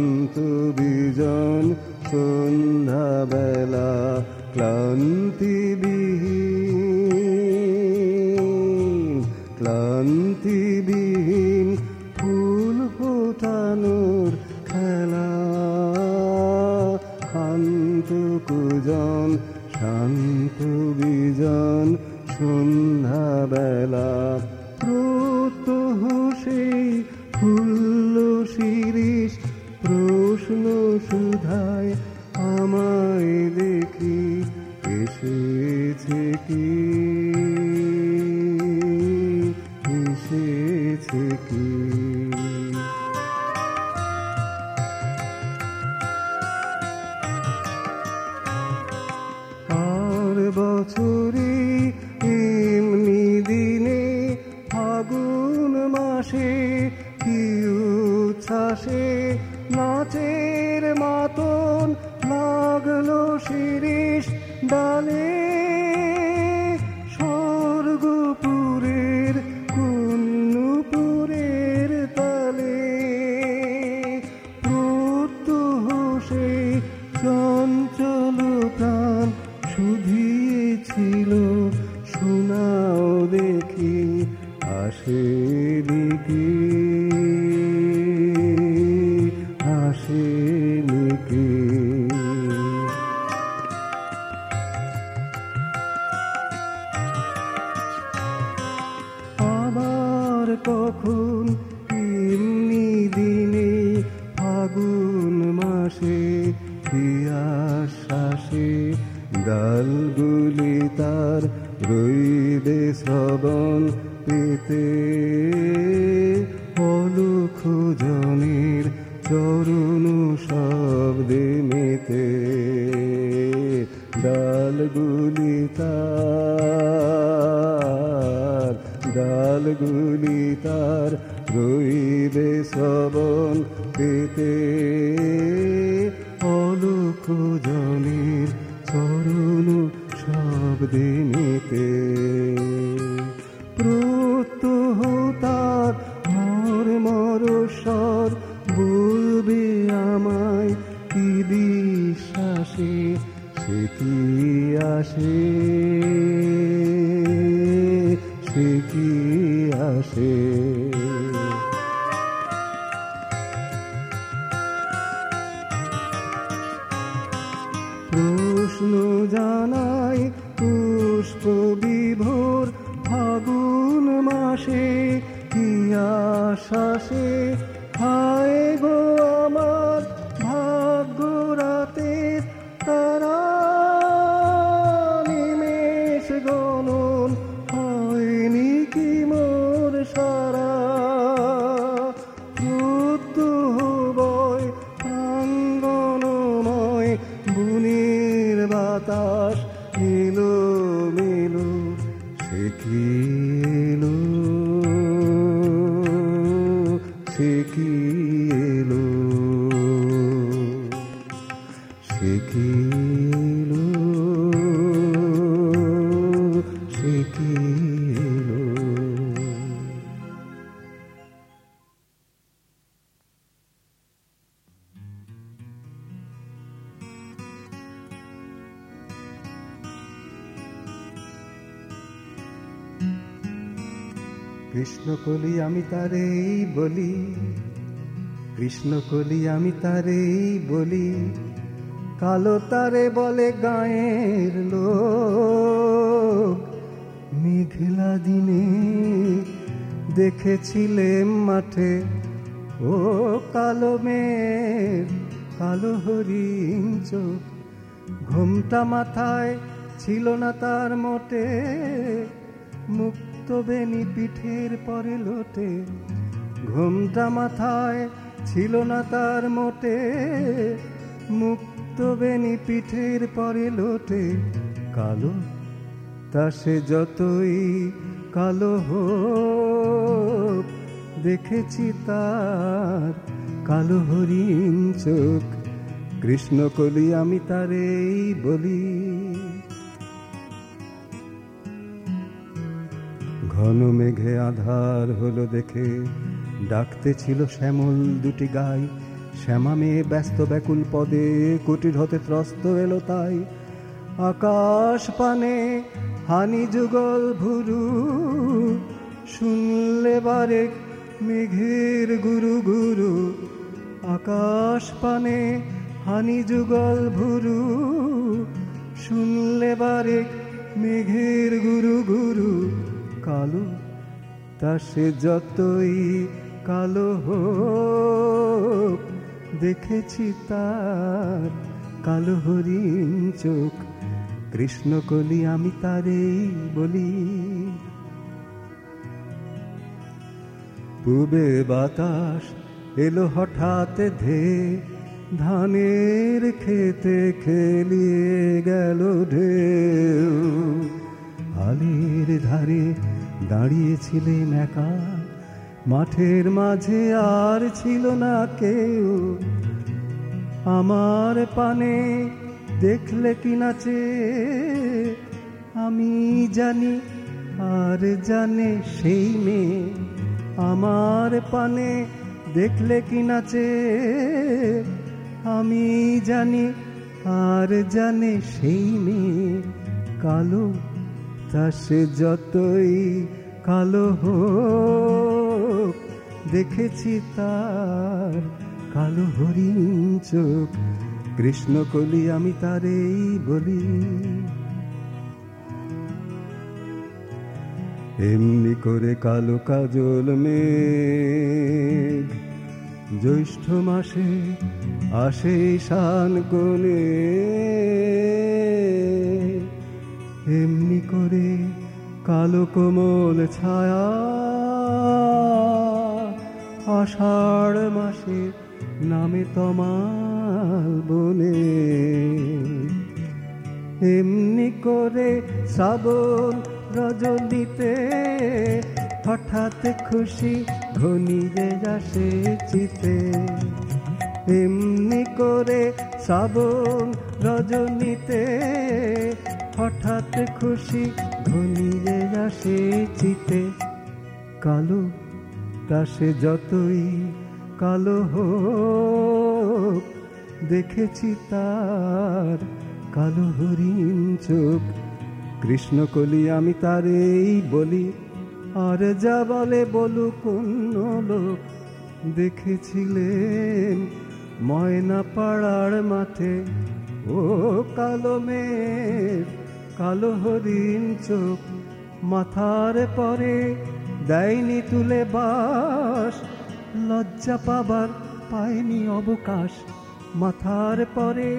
শান্ত বিজন সন্ধ্যাবেলা ক্লান্তি বিহীন ফুল ফোটানোর খেলা। শান্ত কুজন শান্ত বিজন সন্ধ্যাবেলা বছরে এমনি দিনে ফাগুন মাসে কি উচ্ছ্বাসে নাচের মাতন লাগল শিরিষ ডালে কখন এমনি দিনে ফাগুন মাসে শ্বাসে গালগুলি তার রইবে শ্রবণ পেতে। অলুখ জনের চরণ শব্দে মেতে। ডালগুলি তার ডালগুলি তার রইবে শ্রবণ পেতে। অলুখ জনের চরণ শব্দে মেতে প্রত্যহ তার মর মর স্বর বলবে আমায়, কি বিশ্বাসে সে কি আসে? সে কি সে তারেই বলি, কৃষ্ণ কলি আমি তারেই বলি, কালো তারে বলে গায়ের লোক। মেঘলা দিনে দেখেছিলে মাঠে, ও কালো মেঘ, কালো হরিণ চোখ। ঘুমটা মাথায় ছিল না তার মোটে, মুক্ত বেনি পিঠের পরে লোটে। ঘুমটা মাথায় ছিল না তার মোটে। মুক্ত বেনি পিঠের পরে লোটে। কালো তা সে যতই কালো হোক, দেখেছি তার কালো হরিণ চোখ। কৃষ্ণ কলি আমি তারেই বলি। ঘন মেঘে আধার হলো দেখে। ডাকতে ছিল শ্যামল দুটি গাই। শ্যামা মেয়ে ব্যস্ত ব্যাকুল পদে কুটির হতে ত্রস্ত এলো তাই। আকাশ পানে হানি যুগল ভুরু, শুনলে বারে মেঘের গুরু গুরু। আকাশ পানে হানি যুগল ভুরু, শুনলে বারে মেঘের গুরু গুরু। কালো, তা সে যতই কালো হোক, দেখেছি তার কালো হরিণ চোখ। কৃষ্ণ কলি আমি তারেই বলি। পূবে বাতাস এলো হঠাৎ ধে, ধানের খেতে খেলিয়ে গেল ঢেউ। আলের ধারে দাঁড়িয়েছিলেন একা। মাঠের মাঝে আর ছিল না কেউ। আমার পানে দেখলে কি নাচে? আমি জানি আর জানে সেই মেয়ে। আমার পানে দেখলে কি নাচে? আমি জানি আর জানে সেই মেয়ে। কালো তা যতই কালো হোক, দেখেছি তার কালো হরিণ চোখ। কৃষ্ণ কলি আমি তারেই বলি। এমনি করে কালো কাজল মেঘ, জ্যৈষ্ঠ মাসে আসে শান কোণে। এমনি করে কালো কোমল ছায়া আষাঢ় মাসে নামে তমাল বনে। এমনি করে শ্রাবণ রজনীতে হঠাৎ খুশি ঘনিয়ে আসে চিতে। এমনি করে শ্রাবণ রজনীতে হঠাৎ খুশি ঘনিয়ে আসে চিতে। কালো তাসে যতই কালো হোক, দেখেছি তার কালো হরিণ চোখ। কৃষ্ণ কলি আমি তারেই বলি, আর যা বলে বলুক অন্য লোক। দেখেছিলেন ময়না পাড়ার মাঠে, ও কালো মেঘ কালো হরিণ চোখ মাথার পরে দেয়নি তুলে বাস। লজ্জা পাবার পায়নি অবকাশ, মাথার পরে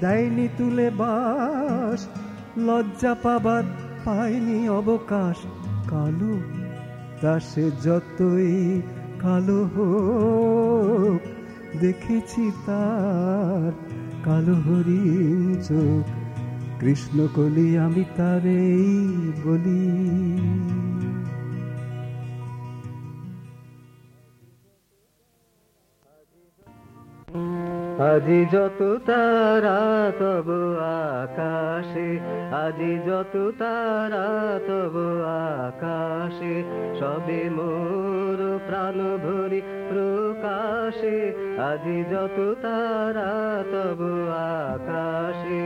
দেয়নি তুলে বাস। লজ্জা পাবার পায়নি অবকাশ, কালো তা সে যতই কালো হোক, দেখেছি তার কালো হরিণ চোখ। কৃষ্ণ কলি আমি তারেই বলি। আজি যত তারা তব আকাশে, আজি যত তারা তব আকাশে, সবে মোর প্রাণ ভরি প্রকাশে, আজি যত তারা তব আকাশে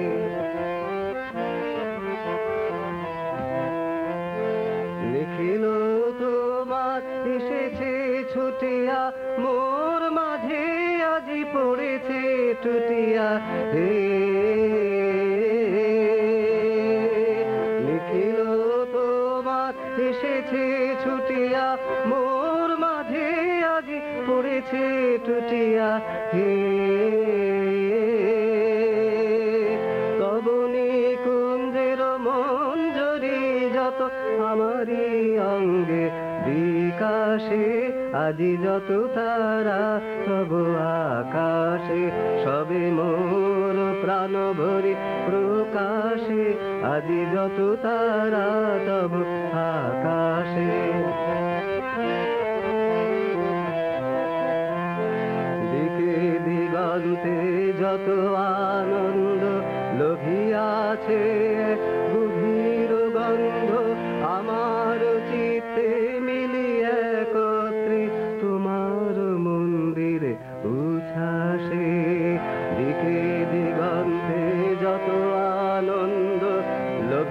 ছুটিয়া মোর মাঝে আজি পড়েছে টুটিয়া হে। লিখিল তোমার এসেছে ছুটিয়া, মোর মাঝে আজি পড়েছে টুটিয়া হে। মঞ্জরি যত আমারই অঙ্গে বিকাশে আজি যত তারা তব আকাশে, সবে মোর প্রাণ ভরি প্রকাশে, আজি যত তারা তব আকাশে। দিকে দিগন্তে যত আনন্দ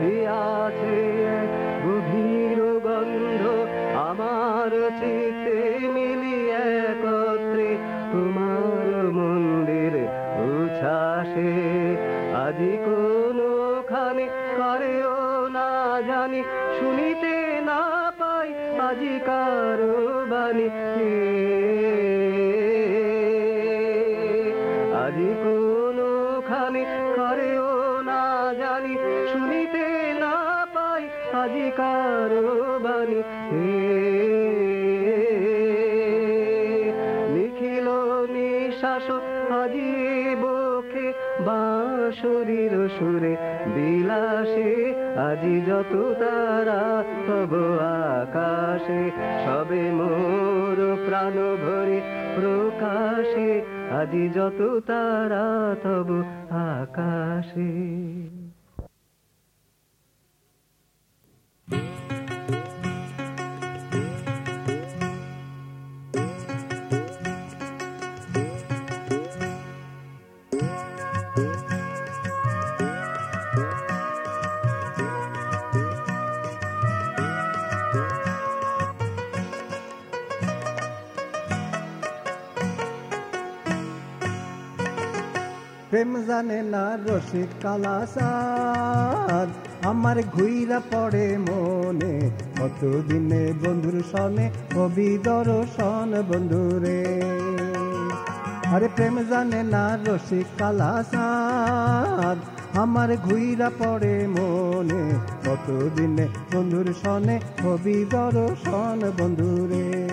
লোভিয়াছে গভীর গন্ধ, আমার চিত্তে মিলিয়ে একত্রে তোমার মন্দিরে উচ্ছ্বাসে। আজি কোনখানে করেও না জানি, শুনিতে না পাই আজি কারও বাণী। বাঁশরীর সুরে বিলাসে, আজি যত তারা তব আকাশে, সবে মোর প্রাণ ভরে প্রকাশে, আজি যত তারা তব আকাশে। প্রেম জানে না রসিক কালাসাদ আমার ঘুইরা পড়ে মনে, কতদিনে বন্ধুর সনে, কবি দর্শন বন্ধুরে। আরে প্রেম জানে না রসিক কালাসাদ আমার ঘুইরা পড়ে মনে, কতদিনে বন্ধুর সনে, কবি দর্শন বন্ধুরে।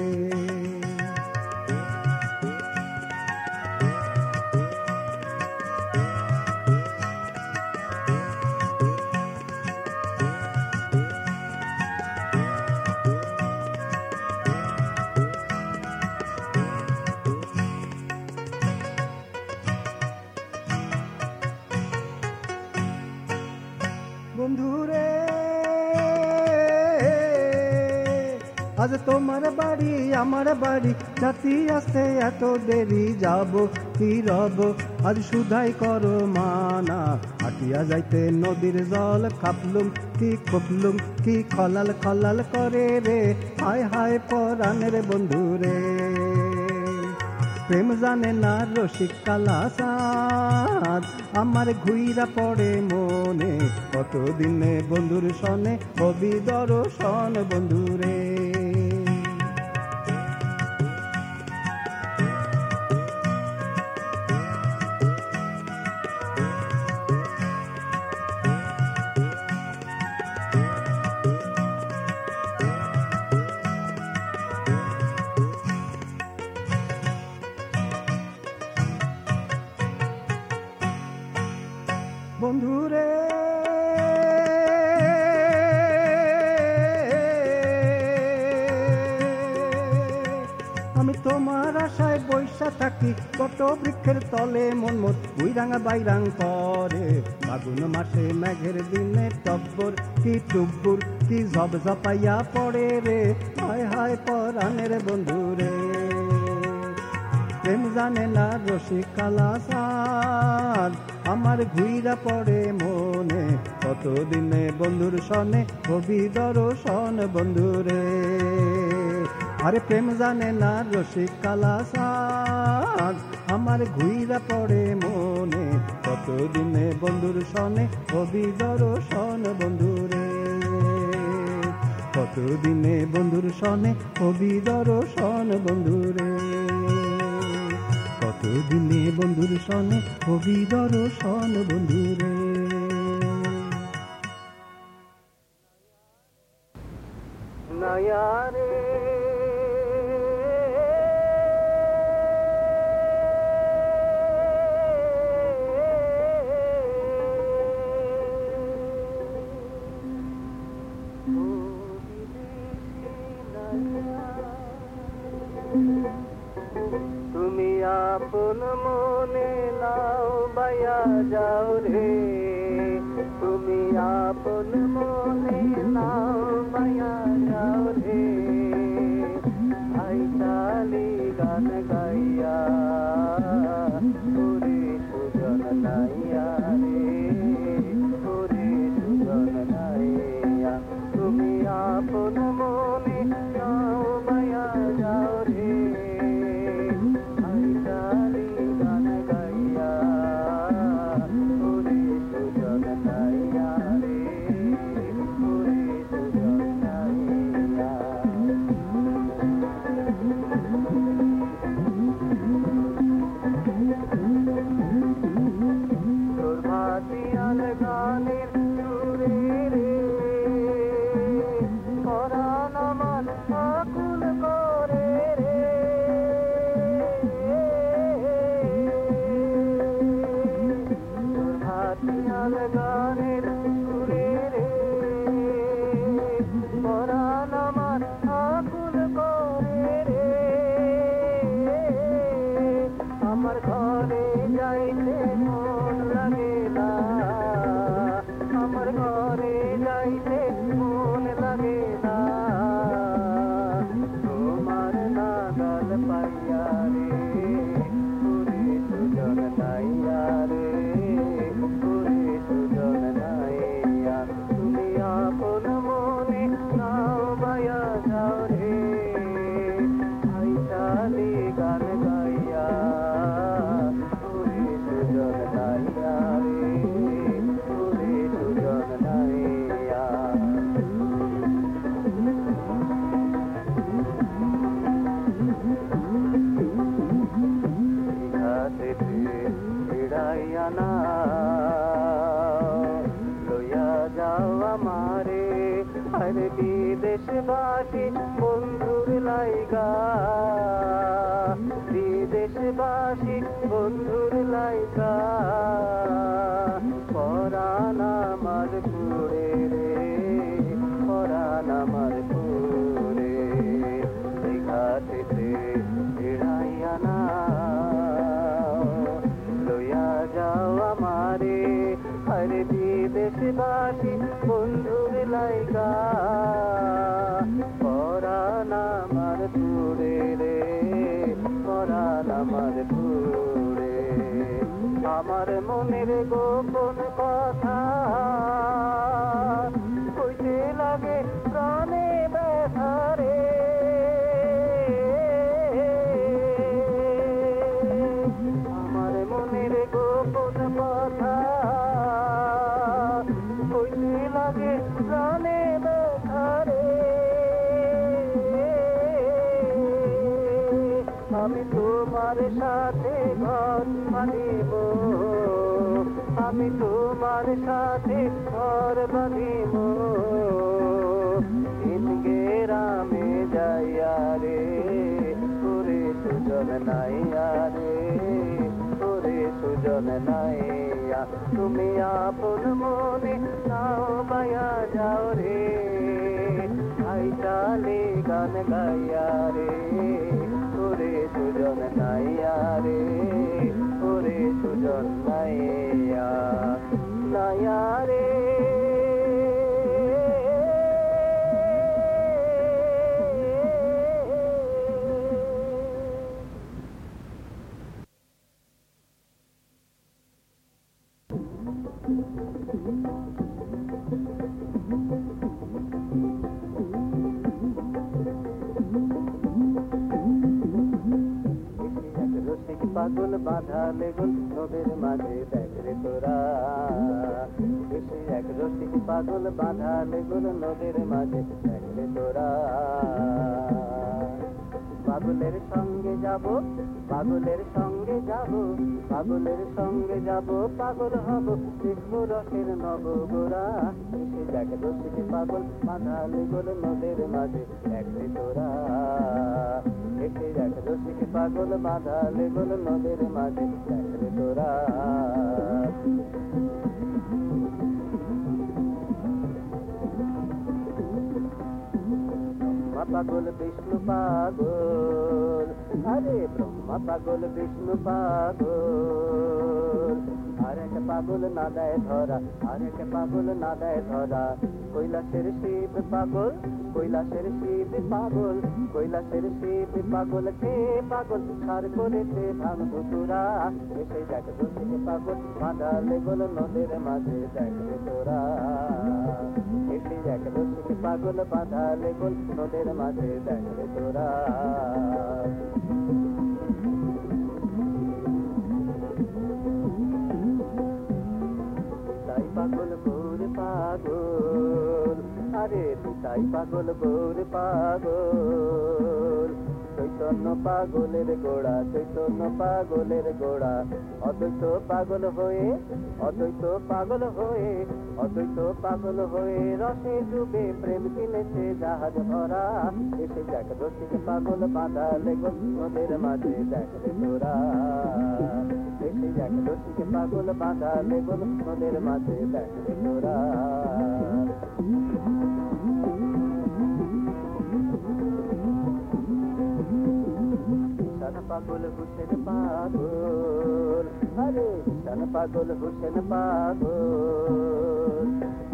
বাড়ি, আমার বাড়ি, জাতি আসতে এত দেরি, যাব কি রব? আজ সুধাই করো মানা, হাটিয়া যাইতে নদীর জল খাপলুম, কি খুপলুম, কি খলাল খলাল করে রে? হায় হায় পরাণের বন্ধুরে প্রেম জানে না রসিক কালাসাদ আমার ঘুইরা পড়ে মনে, কতদিনে বন্ধুর সনে কবি দর্শন বন্ধুরে তোমার আশায় বৈশা থাকি, কত বৃক্ষের তলে মন মত বুইরাঙা বাইরাং করে। ফাগুন মাসে মেঘের দিনে টব্বর কি টুব্বুর কি জব জপাইয়া পড়ে রে। হায় হায় পরাণের বন্ধুরে প্রেম জানে না রসিক কালাসাদ আমার ঘুইরা পড়ে মনে। কতদিনে বন্ধুর সনে কবি দর্শন বন্ধুরে আরে প্রেম জানে না রসিক কালাসাদ আমার ঘুইরা পড়ে মনে কতদিনে বন্ধুর সনে কবি দর্শন বন্ধুরে কতদিনে বন্ধুর সনে কবি দর্শন বন্ধুরে কতদিনে বন্ধুর সনে কবি দর্শন বন্ধুরে আমার ঘরে আরে বিদেশবাসী বন্ধুর লাইগা। বিদেশবাসী বন্ধুর লাইগা। পরাণ আমার পুরে রে, পরাণ আমার পুরে ঘাটেতে এড়াইয়া না লইয়া যাও আমারে। আরে বিদেশবাসী বন্ধুর লাইগা। পরাণ Oh, oh, oh. তোমার সাথে ঘর বাঁধিব ইনগেরামে যাইয়া রে, ওরে সুজন নাইয়া রে, ওরে সুজন নাইয়া, তুমি আপন মনে নাও বায়া যাও রে। ভাই চালে গান গাইয়া রে, ওরে সুজন নাইয়া রে, ওরে সুজন নাইয়া। নাইয়া রে লেগুন নদীর মাঝে দেখরে তোরা। পাগলের সঙ্গে যাব পাগলের সঙ্গে যাব পাগলের সঙ্গে যাব, পাগল হব দেখব রসের নব গোরা এসে দেখ রসিক পাগল বাঁধা লেগুন নদীর মাঝে দেখরে তোরা। এসে দেখ রসিক পাগল বাঁধা লেগুন নদীর মাঝে দেখরে তোরা। পাগল বিষ্ণু পাগল। আরে ব্রহ্মা পাগল বিষ্ণু পাগল। আরেক পাগল না দেয় ধরা, আরেক পাগল না দেয় ধরা। কৈলাসের শিব পাগল, কৈলাসের শিব পাগল, কৈলাসের শিব পাগল কে পাগল, সার করেছে ভাঙ ভুতুরা এসে দেখ পাগল, বাঁধালে গোল নদীর মাঝে দেখবে তোরা। এসে দেখ দোষে পাগল বাঁধালে গোল, নদীর মাঝে দেখবে তোরা। তাই পাগল গৌর পাগল, আরে তাই পাগল গৌর পাগল। চৈতন্য পাগলের গোড়া, চৈতন্য পাগলের গোড়া। অদ্বৈত পাগল হয়ে, অদ্বৈত পাগল হয়ে, অদ্বৈত পাগল হয়ে রসে ডুবে প্রেম কিনেছে জাহাজ ভরা। এসে দেখ রসিক পাগল বাঁধালে গোদের মাঝে দেখলে তোরা। এসে দেখ রসিক পাগল বাঁধালে গোদের মাঝে দেখলে তোরা। পাগল হুসেন পাগল। আরে শান পাগল হুসেন পাগল।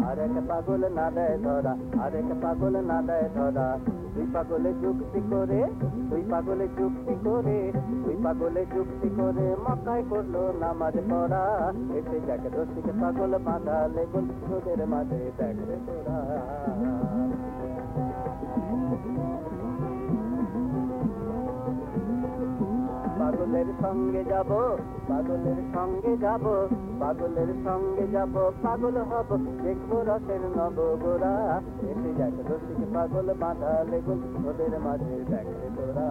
আরেক পাগল না দেয় ধরা, আরেক পাগল না দেয় ধরা। দুই পাগলে যুক্তি করে, দুই পাগলে যুক্তি করে, দুই পাগলে যুক্তি করে মকায় করল নামাজ পড়া। এসে দেখ রসিক পাগল বাঁধা লেগুন তোদের মাঝে দেখবে তোরা। পাগলের সঙ্গে যাব, পাগলের সঙ্গে যাব, পাগলের সঙ্গে যাব, পাগল হব, দেখব রসের নব গোরা এসে যাক রসিক পাগল বাঁধা লেগুন ওদের মাঝে দেখবে তোরা।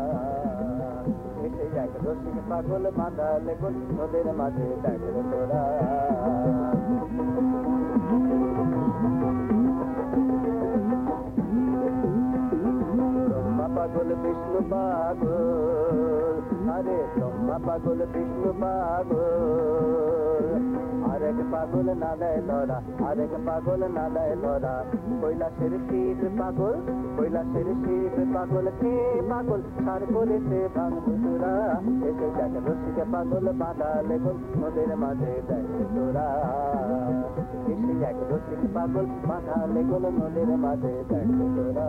এসে যাক রসিক পাগল বাঁধা লেগুন ওদের মাঝে দেখবে তোরা। পাগল, বিষ্ণু পাগল। আরে ব্রহ্মা পাগল বিষ্ণু পাগল। আরেক পাগল না দেয় ধরা আরেক পাগল না দেয় ধরা কৈলাসের শিব পাগল, কৈলাসের শিব পাগল, কে পাগল? সার করেছে ভাঙুরা এসে দেখ রসিকে পাগল বাঁধা লেগুন নদের মাঝে দেখ তোরা এসে দেখ রসিক পাগল বাঁধা লেগুন নদের মাঝে দেখ তোরা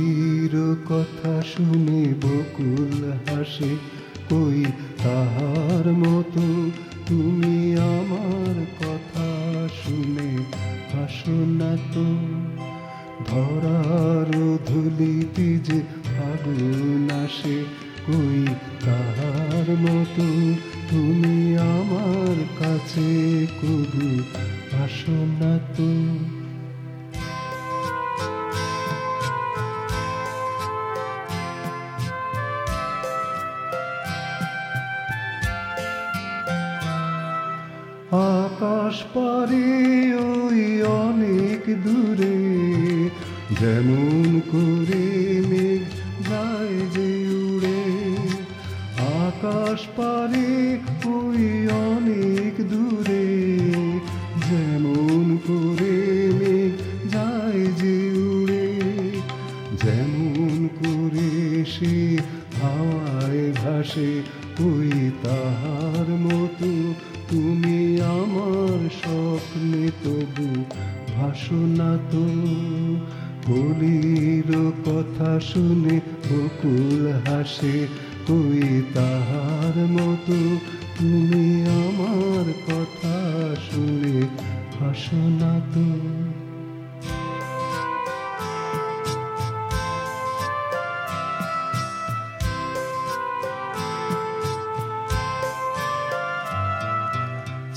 কথা শুনে বকুল হাসে। দূরে যেমন করে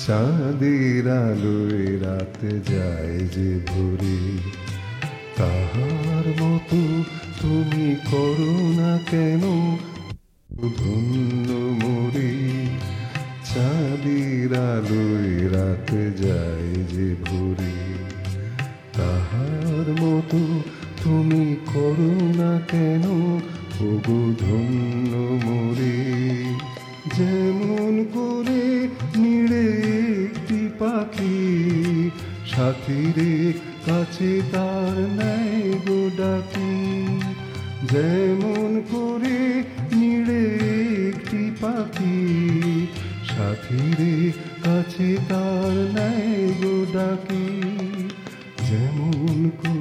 চাঁদের আলোয় রাত যায় যে ভরে। তাহার মতো তুমি করো না কেন? ধন্য মোরে। চাঁদের আলোয় রাত যায় যে ভোরে। তাহার মতো তুমি করো না কেন? ওগো ধন্য মোরে। যেমন সাথীরে কাছে তার নেই গোডাকি যেমন করে নিড়ে একটি পাখি, সাথীরে কাছে তার নেই গোডাকি যেমন করে